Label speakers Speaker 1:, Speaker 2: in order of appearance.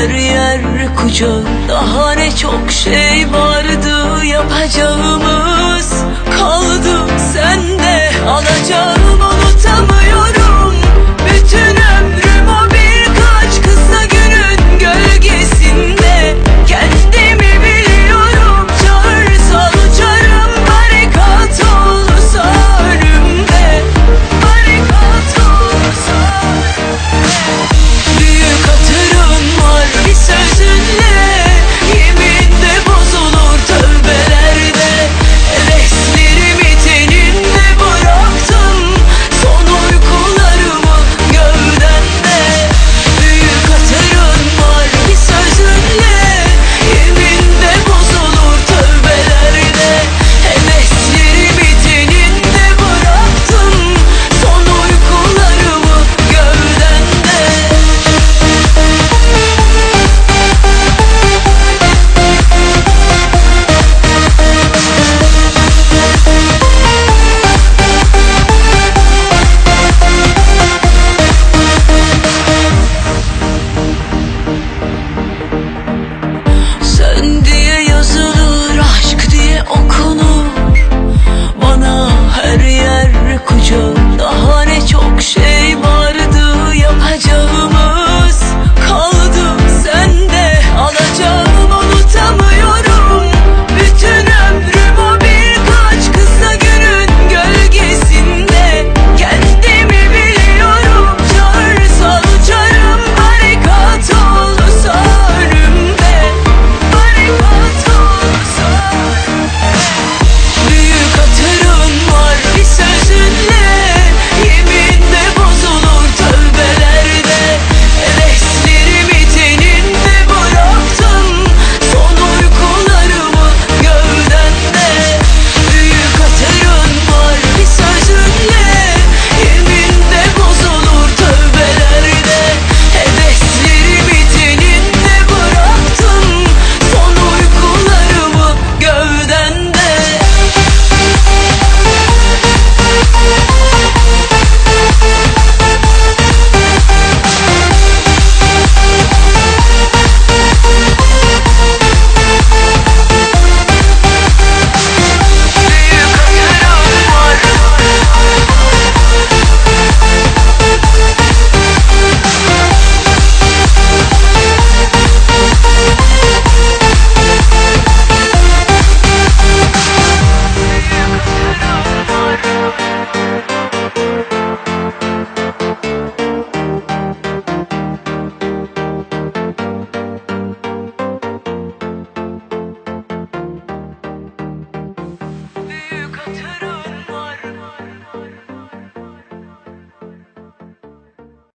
Speaker 1: Her yer kucak Daha ne çok şey vardı yapacak okul